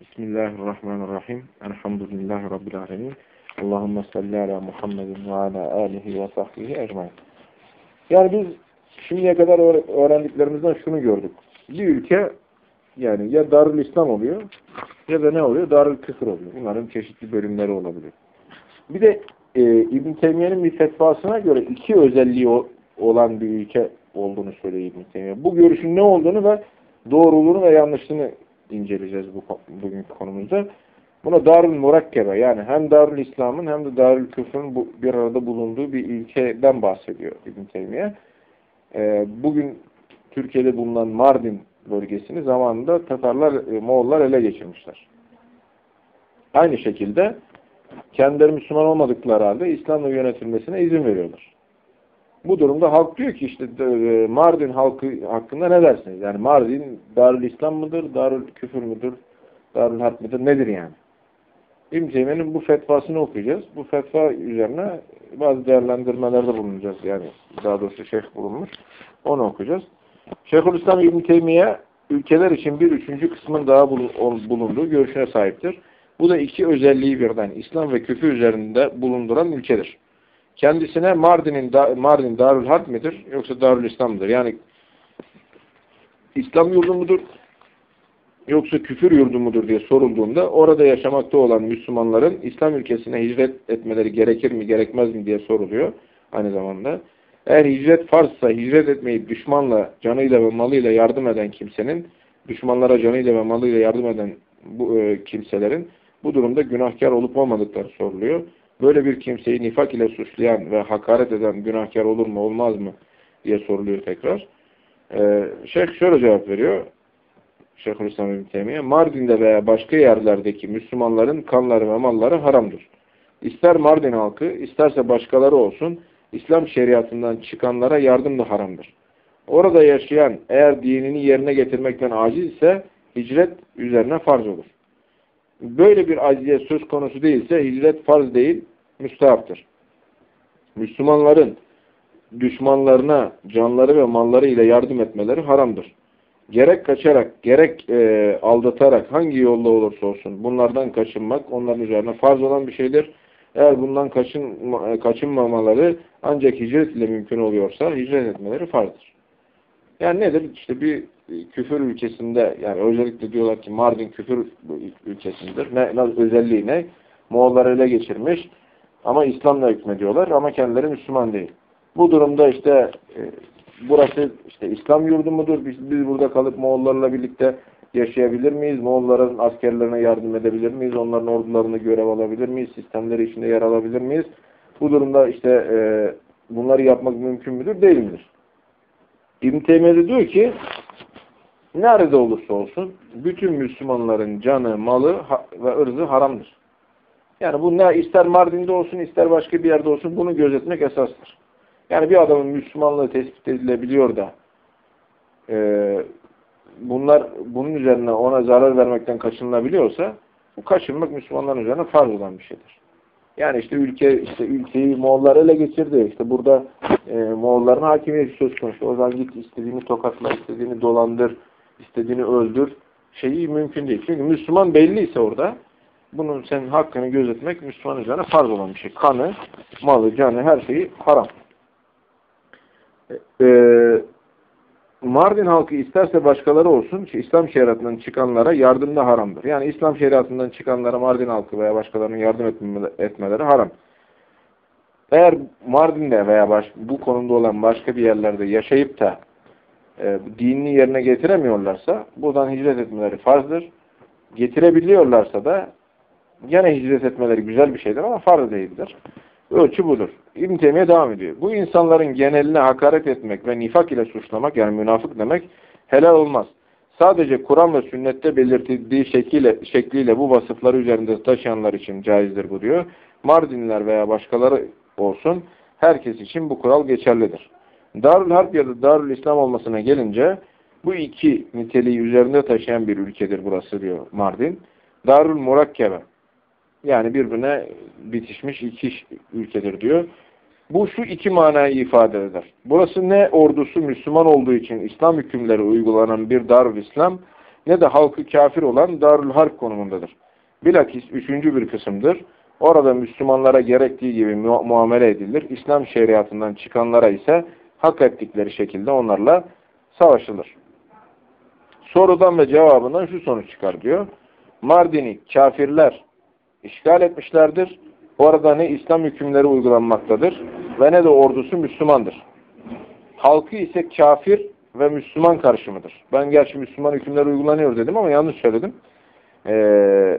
Bismillahirrahmanirrahim. Elhamdülillahi Rabbil alemin. Allahümme salli ala Muhammedin ve ala alihi ve sahbihi ecmain. Yani biz şimdiye kadar öğrendiklerimizden şunu gördük. Bir ülke yani ya Darül İslam oluyor ya da ne oluyor? Darül Küfür oluyor. Bunların çeşitli bölümleri olabilir. Bir de e, İbn Teymiye'nin bir fetvasına göre iki özelliği olan bir ülke olduğunu söylüyor İbn Teymiye. Bu görüşün ne olduğunu ve doğruluğunu ve yanlışlığını inceleyeceğiz bu bugünkü konumuzda. Buna Darül Murakkebe yani hem Darül İslam'ın hem de Darül Küfr'ün bu, bir arada bulunduğu bir ülkeden bahsediyor İbn Teymiye. Ee, bugün Türkiye'de bulunan Mardin bölgesini zamanında Tatarlar, e, Moğollar ele geçirmişler. Aynı şekilde kendileri Müslüman olmadıkları halde İslam'la yönetilmesine izin veriyorlar. Bu durumda halk diyor ki işte e, Mardin halkı hakkında ne dersiniz? Yani Mardin Darül İslam mıdır, Darül Küfür müdür, Darül Harp mıdır, nedir yani? İbn Teymiye'nin bu fetvasını okuyacağız. Bu fetva üzerine bazı değerlendirmelerde bulunacağız. Yani daha doğrusu şeyh bulunmuş. Onu okuyacağız. Şeyhülislam İbn Teymiye ülkeler için bir üçüncü kısmın daha bulunduğu görüşüne sahiptir. Bu da iki özelliği birden İslam ve küfür üzerinde bulunduran ülkedir. Kendisine Mardin'in Mardin Darül Harp midir yoksa Darül İslam'dır? Yani İslam yurdu mudur yoksa küfür yurdu mudur diye sorulduğunda orada yaşamakta olan Müslümanların İslam ülkesine hicret etmeleri gerekir mi gerekmez mi diye soruluyor aynı zamanda. Eğer hicret farzsa hicret etmeyip düşmanla canıyla ve malıyla yardım eden kimsenin düşmanlara canıyla ve malıyla yardım eden bu e, kimselerin bu durumda günahkar olup olmadıkları soruluyor. Böyle bir kimseyi nifak ile suçlayan ve hakaret eden günahkar olur mu olmaz mı diye soruluyor tekrar. Ee, Şeyh şöyle cevap veriyor. Şeyhülislam İbn Teymiye, Mardin'de veya başka yerlerdeki Müslümanların kanları ve malları haramdır. İster Mardin halkı, isterse başkaları olsun, İslam şeriatından çıkanlara yardım da haramdır. Orada yaşayan eğer dinini yerine getirmekten aciz ise hicret üzerine farz olur. Böyle bir aciziyet söz konusu değilse hicret farz değil, müstahaptır. Müslümanların düşmanlarına canları ve malları ile yardım etmeleri haramdır. Gerek kaçarak, gerek e, aldatarak hangi yolda olursa olsun bunlardan kaçınmak onların üzerine farz olan bir şeydir. Eğer bundan kaçın, kaçınmamaları ancak hicret ile mümkün oluyorsa hicret etmeleri farzdır. Yani nedir? İşte bir küfür ülkesinde yani özellikle diyorlar ki Mardin küfür ülkesindedir. Ne, ne özelliği ne? Moğollar ele geçirmiş ama İslam'la hükmediyorlar ama kendileri Müslüman değil. Bu durumda işte e, burası işte İslam yurdu mudur? Biz, biz burada kalıp Moğollarla birlikte yaşayabilir miyiz? Moğolların askerlerine yardım edebilir miyiz? Onların ordularını görev alabilir miyiz? Sistemleri içinde yer alabilir miyiz? Bu durumda işte e, bunları yapmak mümkün müdür? Değil midir? İbn Teymiye diyor ki nerede olursa olsun bütün Müslümanların canı, malı ve ırzı haramdır. Yani bu ne ister Mardin'de olsun ister başka bir yerde olsun bunu gözetmek esastır. Yani bir adamın Müslümanlığı tespit edilebiliyor da e, bunlar bunun üzerine ona zarar vermekten kaçınılabiliyorsa bu kaçınmak Müslümanların üzerine farz olan bir şeydir. Yani işte ülke işte ülkeyi Moğollar ele geçirdi. İşte burada e, Moğolların hakimiyeti söz konusu. O zaman git istediğini tokatla, istediğini dolandır, istediğini öldür. Şeyi mümkün değil. Çünkü Müslüman belliyse orada bunun senin hakkını gözetmek Müslüman üzerine farz olan bir şey. Kanı, malı, canı her şeyi haram. Ee, Mardin halkı isterse başkaları olsun, İslam şeriatından çıkanlara yardım da haramdır. Yani İslam şeriatından çıkanlara Mardin halkı veya başkalarının yardım etmeleri haram. Eğer Mardin'de veya baş, bu konumda olan başka bir yerlerde yaşayıp da e, dinini yerine getiremiyorlarsa buradan hicret etmeleri farzdır. Getirebiliyorlarsa da gene hicret etmeleri güzel bir şeydir ama farz değildir. Ölçü budur. İbn Teymiye devam ediyor. Bu insanların geneline hakaret etmek ve nifak ile suçlamak yani münafık demek helal olmaz. Sadece Kur'an ve sünnette belirtildiği şekliyle, şekliyle bu vasıfları üzerinde taşıyanlar için caizdir bu diyor. Mardinler veya başkaları olsun herkes için bu kural geçerlidir. Darül Harp ya da Darül İslam olmasına gelince bu iki niteliği üzerinde taşıyan bir ülkedir burası diyor Mardin. Darül Murakkebe yani birbirine bitişmiş iki ülkedir diyor. Bu şu iki manayı ifade eder. Burası ne ordusu Müslüman olduğu için İslam hükümleri uygulanan bir Darül İslam ne de halkı kafir olan Darül Harp konumundadır. Bilakis üçüncü bir kısımdır. Orada Müslümanlara gerektiği gibi mu muamele edilir. İslam şeriatından çıkanlara ise hak ettikleri şekilde onlarla savaşılır. Sorudan ve cevabından şu sonuç çıkar diyor. Mardin'i kafirler işgal etmişlerdir. Orada ne İslam hükümleri uygulanmaktadır ve ne de ordusu Müslümandır. Halkı ise kafir ve Müslüman karışımıdır. Ben gerçi Müslüman hükümler uygulanıyor dedim ama yanlış söyledim. Ee,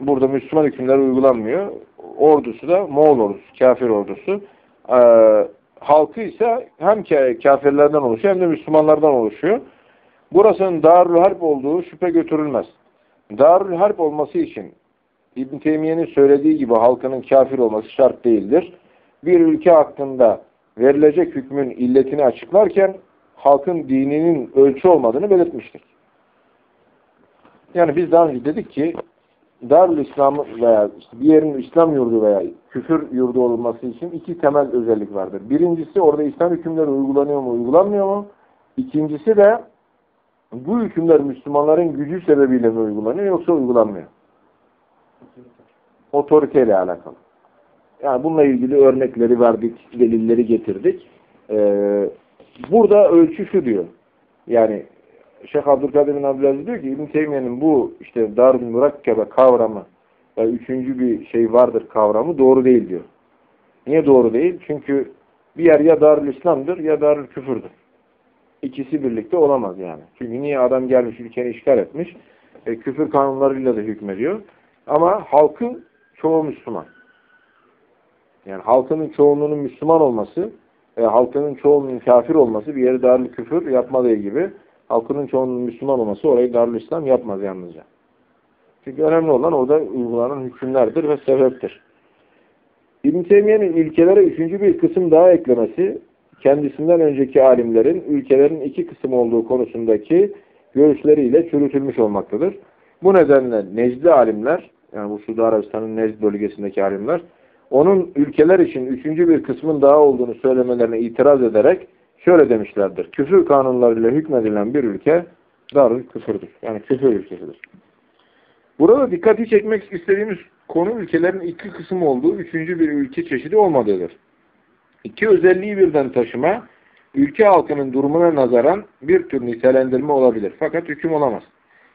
burada Müslüman hükümler uygulanmıyor. Ordusu da Moğol ordusu, kafir ordusu. Ee, halkı ise hem kafirlerden oluşuyor hem de Müslümanlardan oluşuyor. Burasının Darül Harp olduğu şüphe götürülmez. Darül Harp olması için İbn Teymiye'nin söylediği gibi halkının kafir olması şart değildir. Bir ülke hakkında verilecek hükmün illetini açıklarken halkın dininin ölçü olmadığını belirtmiştik. Yani biz daha önce dedik ki Darül İslam veya işte bir yerin İslam yurdu veya küfür yurdu olması için iki temel özellik vardır. Birincisi orada İslam hükümleri uygulanıyor mu, uygulanmıyor mu? İkincisi de bu hükümler Müslümanların gücü sebebiyle mi uygulanıyor yoksa uygulanmıyor? Otoriteyle alakalı. Yani bununla ilgili örnekleri verdik, delilleri getirdik. Ee, burada ölçü şu diyor. Yani Şeyh Abdülkadir bin Abdülaziz diyor ki İbn Teymiye'nin bu işte Darül Murakkebe kavramı ve üçüncü bir şey vardır kavramı doğru değil diyor. Niye doğru değil? Çünkü bir yer ya Darül İslam'dır ya Darül Küfürdür. İkisi birlikte olamaz yani. Çünkü niye adam gelmiş ülkeyi işgal etmiş? E, küfür kanunlarıyla da hükmediyor. Ama halkın çoğu Müslüman. Yani halkının çoğunluğunun Müslüman olması, e, halkının çoğunluğunun kafir olması bir yeri darül küfür yapmadığı gibi halkının çoğunluğunun Müslüman olması orayı darül yapmaz yalnızca. Çünkü önemli olan orada uygulanan hükümlerdir ve sebeptir. İbn Teymiye'nin ülkelere üçüncü bir kısım daha eklemesi, kendisinden önceki alimlerin ülkelerin iki kısım olduğu konusundaki görüşleriyle çürütülmüş olmaktadır. Bu nedenle Necdi alimler, yani bu Suudi Arabistan'ın Necd bölgesindeki alimler, onun ülkeler için üçüncü bir kısmın daha olduğunu söylemelerine itiraz ederek şöyle demişlerdir. Küfür kanunlarıyla hükmedilen bir ülke darül küfürdür. Yani küfür ülkesidir. Burada dikkati çekmek istediğimiz konu ülkelerin iki kısım olduğu üçüncü bir ülke çeşidi olmadığıdır. İki özelliği birden taşıma, ülke halkının durumuna nazaran bir tür nitelendirme olabilir. Fakat hüküm olamaz.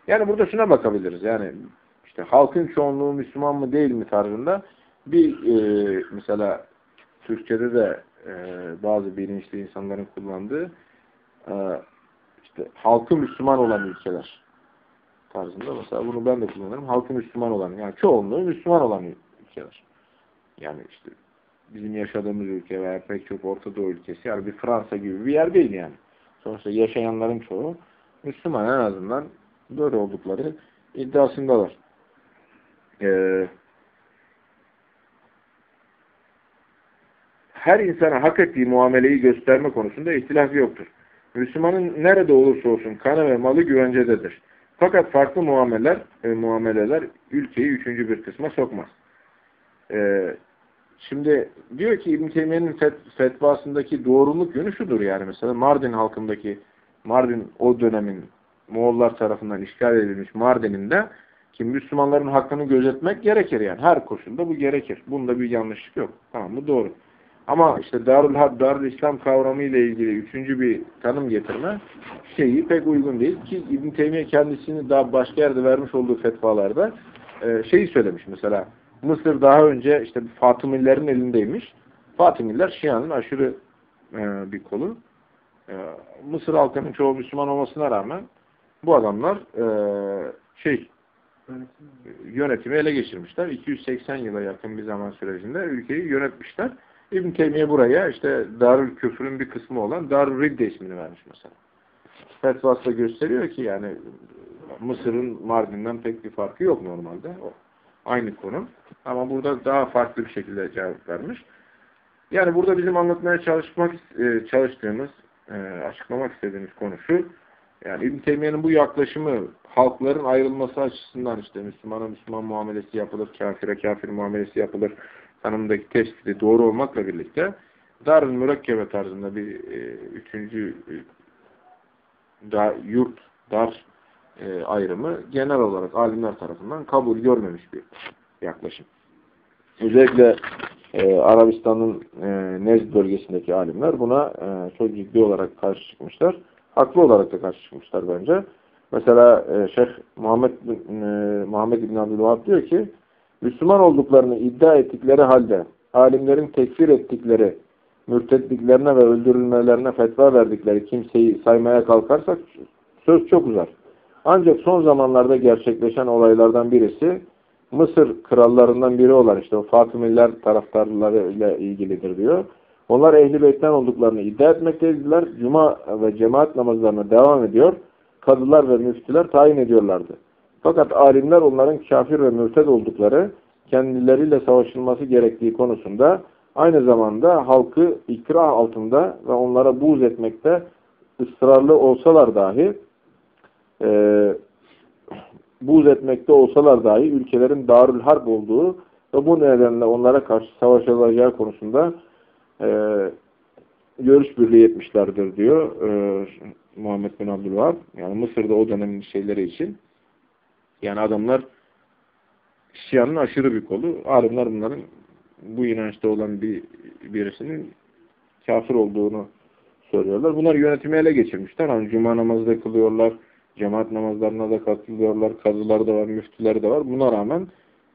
Yani burada şuna bakabiliriz. Yani işte halkın çoğunluğu Müslüman mı değil mi tarzında bir e, mesela Türkçe'de de e, bazı bilinçli insanların kullandığı e, işte halkı Müslüman olan ülkeler tarzında mesela bunu ben de kullanırım. Halkı Müslüman olan yani çoğunluğu Müslüman olan ülkeler. Yani işte bizim yaşadığımız ülke veya pek çok Orta Doğu ülkesi yani bir Fransa gibi bir yer değil yani. Sonuçta yaşayanların çoğu Müslüman en azından böyle oldukları iddiasındalar. Ee, her insana hak ettiği muameleyi gösterme konusunda ihtilaf yoktur. Müslümanın nerede olursa olsun kanı ve malı güvencededir. Fakat farklı muameler, e, muameleler ülkeyi üçüncü bir kısma sokmaz. Ee, şimdi diyor ki İbn Teymiye'nin fet fetvasındaki doğruluk yönü şudur yani mesela Mardin halkındaki Mardin o dönemin Moğollar tarafından işgal edilmiş Mardin'inde ki Müslümanların hakkını gözetmek gerekir yani. Her koşulda bu gerekir. Bunda bir yanlışlık yok. Tamam bu doğru. Ama işte Darül Harp, Darül İslam kavramı ile ilgili üçüncü bir tanım getirme şeyi pek uygun değil ki İbn Teymiye kendisini daha başka yerde vermiş olduğu fetvalarda e, şeyi söylemiş mesela Mısır daha önce işte Fatımilerin elindeymiş. Fatımiler Şia'nın aşırı e, bir kolu. E, Mısır halkının çoğu Müslüman olmasına rağmen bu adamlar şey yönetimi ele geçirmişler. 280 yıla yakın bir zaman sürecinde ülkeyi yönetmişler. İbn Teymiye buraya işte Darül Küfr'ün bir kısmı olan Darül Ridde ismini vermiş mesela. Fetvası gösteriyor ki yani Mısır'ın Mardin'den pek bir farkı yok normalde. O aynı konu. Ama burada daha farklı bir şekilde cevap vermiş. Yani burada bizim anlatmaya çalışmak e, çalıştığımız, e, açıklamak istediğimiz konu şu. Yani İbn Teymiye'nin bu yaklaşımı halkların ayrılması açısından işte Müslümana Müslüman muamelesi yapılır, kafire kafir muamelesi yapılır tanımdaki tespiti doğru olmakla birlikte Darül Mürekkebe tarzında bir e, üçüncü e, da, yurt, dar e, ayrımı genel olarak alimler tarafından kabul görmemiş bir yaklaşım. Özellikle e, Arabistan'ın e, Nezd bölgesindeki alimler buna e, çok ciddi olarak karşı çıkmışlar. Haklı olarak da karşı çıkmışlar bence. Mesela e, Şeyh Muhammed e, Muhammed bin Abdülvahab diyor ki Müslüman olduklarını iddia ettikleri halde alimlerin tekfir ettikleri mürtetliklerine ve öldürülmelerine fetva verdikleri kimseyi saymaya kalkarsak söz çok uzar. Ancak son zamanlarda gerçekleşen olaylardan birisi Mısır krallarından biri olan işte o Fatımiler taraftarları ile ilgilidir diyor. Onlar Ehl-i Beyt'ten olduklarını iddia etmekteydiler. Cuma ve cemaat namazlarına devam ediyor. Kadılar ve müftüler tayin ediyorlardı. Fakat alimler onların kafir ve mürted oldukları, kendileriyle savaşılması gerektiği konusunda aynı zamanda halkı ikrah altında ve onlara buğz etmekte ısrarlı olsalar dahi e, buğz etmekte olsalar dahi ülkelerin darül harp olduğu ve bu nedenle onlara karşı savaşılacağı konusunda e, görüş birliği etmişlerdir diyor e, Muhammed bin Abdülvahab. Yani Mısır'da o dönemin şeyleri için yani adamlar Şia'nın aşırı bir kolu. Alimler bunların bu inançta olan bir birisinin kafir olduğunu söylüyorlar. Bunlar yönetimi ele geçirmişler. Hani cuma namazı da kılıyorlar. Cemaat namazlarına da katılıyorlar. Kazılar da var, müftüler de var. Buna rağmen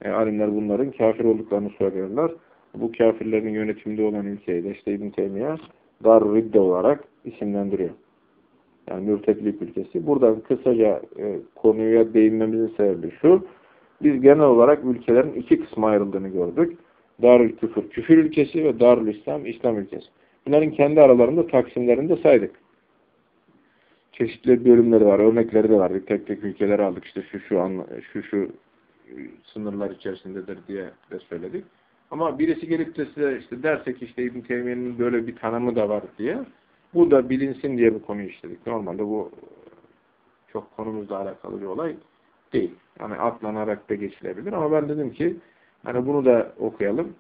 e, alimler bunların kafir olduklarını söylüyorlar. Bu kafirlerin yönetiminde olan ülkeyi de işte İbn Teymiye Dar Ridde olarak isimlendiriyor. Yani mürtetlik ülkesi. Buradan kısaca e, konuya değinmemizin sebebi şu. Biz genel olarak ülkelerin iki kısma ayrıldığını gördük. Darül Küfür, küfür ülkesi ve Darül İslam, İslam ülkesi. Bunların kendi aralarında taksimlerini de saydık. Çeşitli bölümleri var, örnekleri de var. Tek tek ülkeleri aldık. İşte şu şu anla, şu şu sınırlar içerisindedir diye de söyledik. Ama birisi gelip de size işte dersek işte İbn Teymiye'nin böyle bir tanımı da var diye bu da bilinsin diye bu konuyu işledik. Normalde bu çok konumuzla alakalı bir olay değil. Yani atlanarak da geçilebilir ama ben dedim ki hani bunu da okuyalım.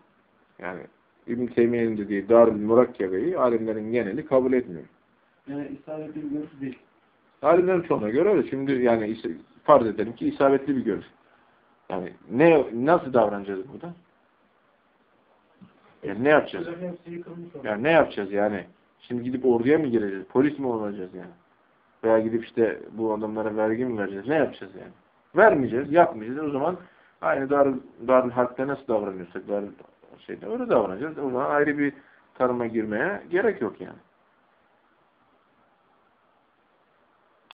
Yani İbn Teymiye'nin dediği Darül Murakkebe'yi alimlerin geneli kabul etmiyor. Yani isabetli bir görüş değil. Alimlerin çoğuna göre öyle. Şimdi yani farz edelim ki isabetli bir görüş. Yani ne nasıl davranacağız burada? Yani ne yapacağız? Yani ne yapacağız yani? Şimdi gidip orduya mı gireceğiz? Polis mi olacağız yani? Veya gidip işte bu adamlara vergi mi vereceğiz? Ne yapacağız yani? Vermeyeceğiz, yapmayacağız. O zaman aynı dar dar harpte nasıl davranıyorsak dar şeyde öyle davranacağız. O zaman ayrı bir tarıma girmeye gerek yok yani.